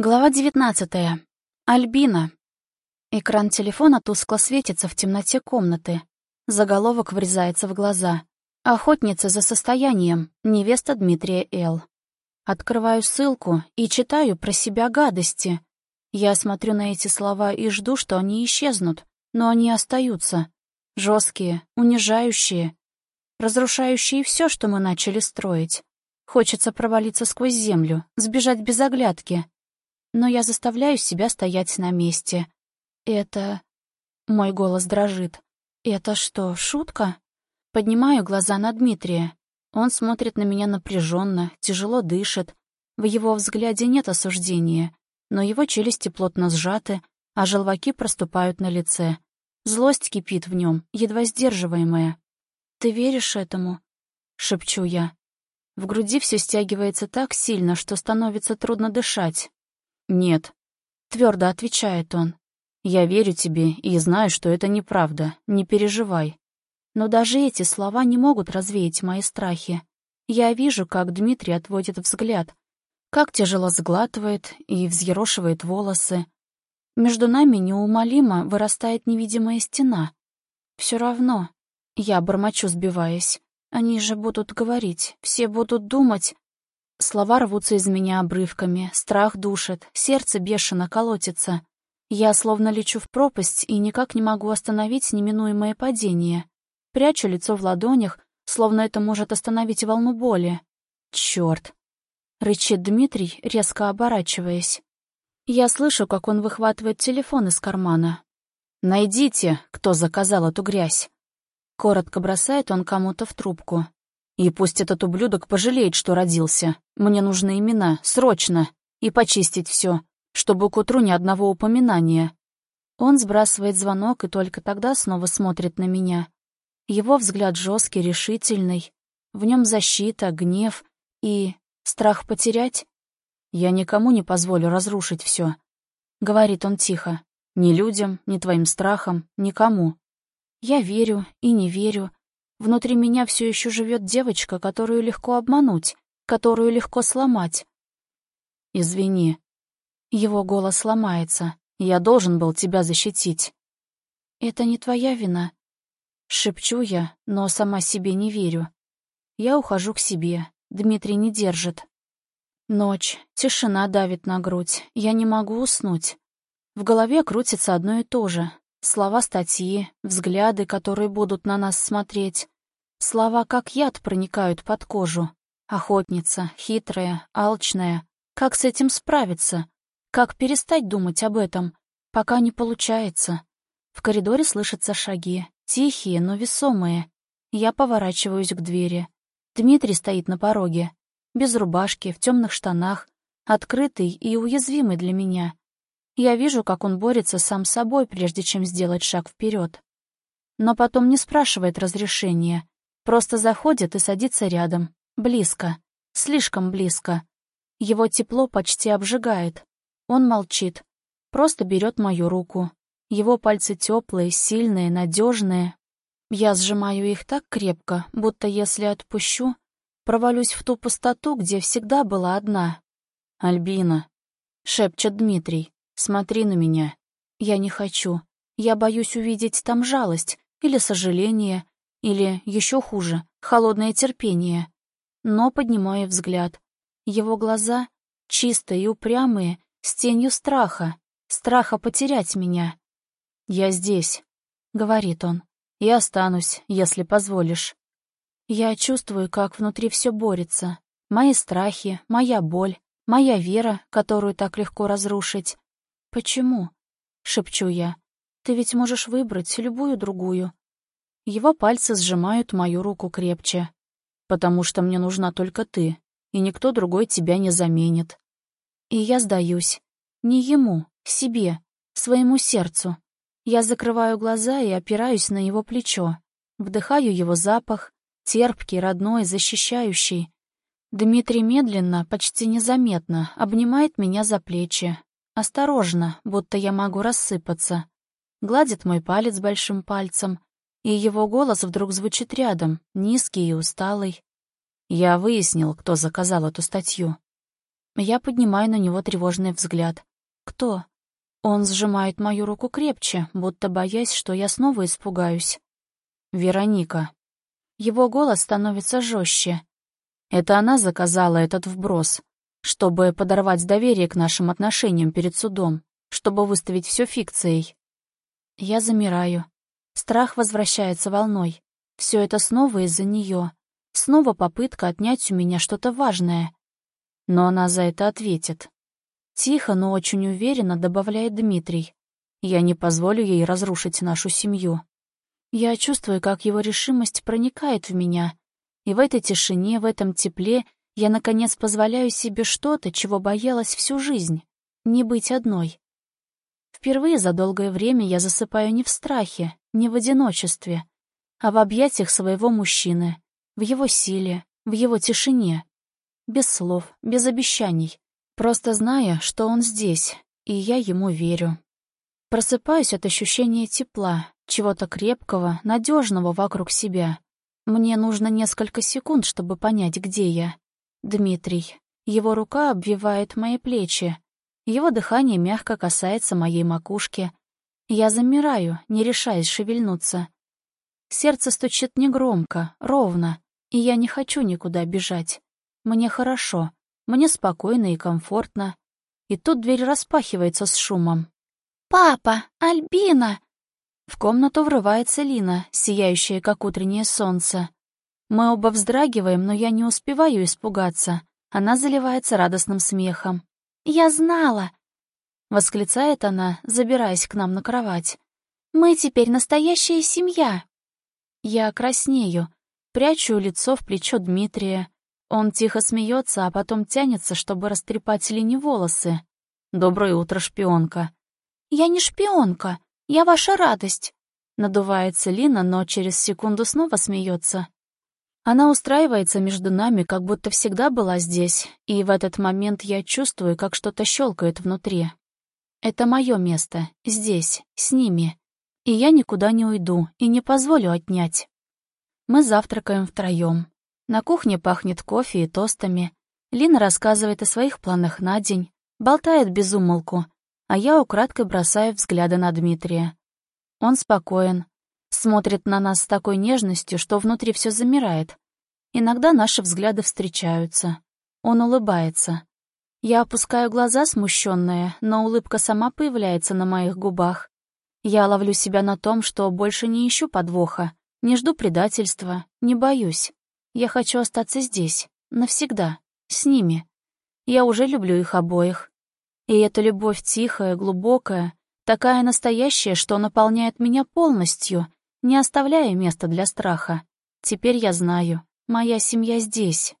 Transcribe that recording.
Глава девятнадцатая. Альбина. Экран телефона тускло светится в темноте комнаты. Заголовок врезается в глаза. Охотница за состоянием. Невеста Дмитрия Л. Открываю ссылку и читаю про себя гадости. Я смотрю на эти слова и жду, что они исчезнут, но они остаются. Жесткие, унижающие, разрушающие все, что мы начали строить. Хочется провалиться сквозь землю, сбежать без оглядки — но я заставляю себя стоять на месте. Это... Мой голос дрожит. Это что, шутка? Поднимаю глаза на Дмитрия. Он смотрит на меня напряженно, тяжело дышит. В его взгляде нет осуждения, но его челюсти плотно сжаты, а желваки проступают на лице. Злость кипит в нем, едва сдерживаемая. «Ты веришь этому?» — шепчу я. В груди все стягивается так сильно, что становится трудно дышать. «Нет», — твердо отвечает он. «Я верю тебе и знаю, что это неправда. Не переживай». Но даже эти слова не могут развеять мои страхи. Я вижу, как Дмитрий отводит взгляд, как тяжело сглатывает и взъерошивает волосы. Между нами неумолимо вырастает невидимая стена. Все равно. Я бормочу, сбиваясь. Они же будут говорить, все будут думать. Слова рвутся из меня обрывками, страх душит, сердце бешено колотится. Я словно лечу в пропасть и никак не могу остановить неминуемое падение. Прячу лицо в ладонях, словно это может остановить волну боли. Чёрт! Рычит Дмитрий, резко оборачиваясь. Я слышу, как он выхватывает телефон из кармана. «Найдите, кто заказал эту грязь!» Коротко бросает он кому-то в трубку. И пусть этот ублюдок пожалеет, что родился. Мне нужны имена, срочно. И почистить все, чтобы к утру ни одного упоминания. Он сбрасывает звонок и только тогда снова смотрит на меня. Его взгляд жесткий, решительный. В нем защита, гнев и страх потерять. «Я никому не позволю разрушить все, говорит он тихо. «Ни людям, ни твоим страхам, никому». Я верю и не верю, Внутри меня все еще живет девочка, которую легко обмануть, которую легко сломать. «Извини». Его голос ломается. «Я должен был тебя защитить». «Это не твоя вина». Шепчу я, но сама себе не верю. Я ухожу к себе. Дмитрий не держит. Ночь, тишина давит на грудь. Я не могу уснуть. В голове крутится одно и то же. Слова статьи, взгляды, которые будут на нас смотреть. Слова как яд проникают под кожу. Охотница, хитрая, алчная. Как с этим справиться? Как перестать думать об этом? Пока не получается. В коридоре слышатся шаги. Тихие, но весомые. Я поворачиваюсь к двери. Дмитрий стоит на пороге. Без рубашки, в темных штанах. Открытый и уязвимый для меня. Я вижу, как он борется сам с собой, прежде чем сделать шаг вперед. Но потом не спрашивает разрешения. Просто заходит и садится рядом. Близко. Слишком близко. Его тепло почти обжигает. Он молчит. Просто берет мою руку. Его пальцы теплые, сильные, надежные. Я сжимаю их так крепко, будто если отпущу, провалюсь в ту пустоту, где всегда была одна. «Альбина», — шепчет Дмитрий. Смотри на меня. Я не хочу. Я боюсь увидеть там жалость или сожаление, или, еще хуже, холодное терпение. Но поднимаю взгляд. Его глаза чистые и упрямые, с тенью страха, страха потерять меня. «Я здесь», — говорит он, — «и останусь, если позволишь». Я чувствую, как внутри все борется. Мои страхи, моя боль, моя вера, которую так легко разрушить. «Почему?» — шепчу я. «Ты ведь можешь выбрать любую другую». Его пальцы сжимают мою руку крепче. «Потому что мне нужна только ты, и никто другой тебя не заменит». И я сдаюсь. Не ему, себе, своему сердцу. Я закрываю глаза и опираюсь на его плечо. Вдыхаю его запах, терпкий, родной, защищающий. Дмитрий медленно, почти незаметно, обнимает меня за плечи, Осторожно, будто я могу рассыпаться. Гладит мой палец большим пальцем, и его голос вдруг звучит рядом, низкий и усталый. Я выяснил, кто заказал эту статью. Я поднимаю на него тревожный взгляд. Кто? Он сжимает мою руку крепче, будто боясь, что я снова испугаюсь. Вероника. Его голос становится жестче. Это она заказала этот вброс, чтобы подорвать доверие к нашим отношениям перед судом, чтобы выставить все фикцией. Я замираю. Страх возвращается волной. Все это снова из-за нее. Снова попытка отнять у меня что-то важное. Но она за это ответит. Тихо, но очень уверенно добавляет Дмитрий. Я не позволю ей разрушить нашу семью. Я чувствую, как его решимость проникает в меня. И в этой тишине, в этом тепле я, наконец, позволяю себе что-то, чего боялась всю жизнь. Не быть одной. Впервые за долгое время я засыпаю не в страхе, не в одиночестве, а в объятиях своего мужчины, в его силе, в его тишине. Без слов, без обещаний, просто зная, что он здесь, и я ему верю. Просыпаюсь от ощущения тепла, чего-то крепкого, надежного вокруг себя. Мне нужно несколько секунд, чтобы понять, где я. Дмитрий. Его рука обвивает мои плечи. Его дыхание мягко касается моей макушки. Я замираю, не решаясь шевельнуться. Сердце стучит негромко, ровно, и я не хочу никуда бежать. Мне хорошо, мне спокойно и комфортно. И тут дверь распахивается с шумом. «Папа! Альбина!» В комнату врывается Лина, сияющая, как утреннее солнце. Мы оба вздрагиваем, но я не успеваю испугаться. Она заливается радостным смехом. «Я знала!» — восклицает она, забираясь к нам на кровать. «Мы теперь настоящая семья!» Я краснею, прячу лицо в плечо Дмитрия. Он тихо смеется, а потом тянется, чтобы растрепать Лине волосы. «Доброе утро, шпионка!» «Я не шпионка, я ваша радость!» Надувается Лина, но через секунду снова смеется. Она устраивается между нами, как будто всегда была здесь, и в этот момент я чувствую, как что-то щелкает внутри. Это мое место, здесь, с ними. И я никуда не уйду и не позволю отнять. Мы завтракаем втроем. На кухне пахнет кофе и тостами. Лина рассказывает о своих планах на день, болтает без умолку, а я украдкой бросаю взгляды на Дмитрия. Он спокоен, смотрит на нас с такой нежностью, что внутри все замирает. Иногда наши взгляды встречаются. Он улыбается. Я опускаю глаза, смущенная, но улыбка сама появляется на моих губах. Я ловлю себя на том, что больше не ищу подвоха, не жду предательства, не боюсь. Я хочу остаться здесь, навсегда, с ними. Я уже люблю их обоих. И эта любовь тихая, глубокая, такая настоящая, что наполняет меня полностью, не оставляя места для страха. Теперь я знаю, моя семья здесь,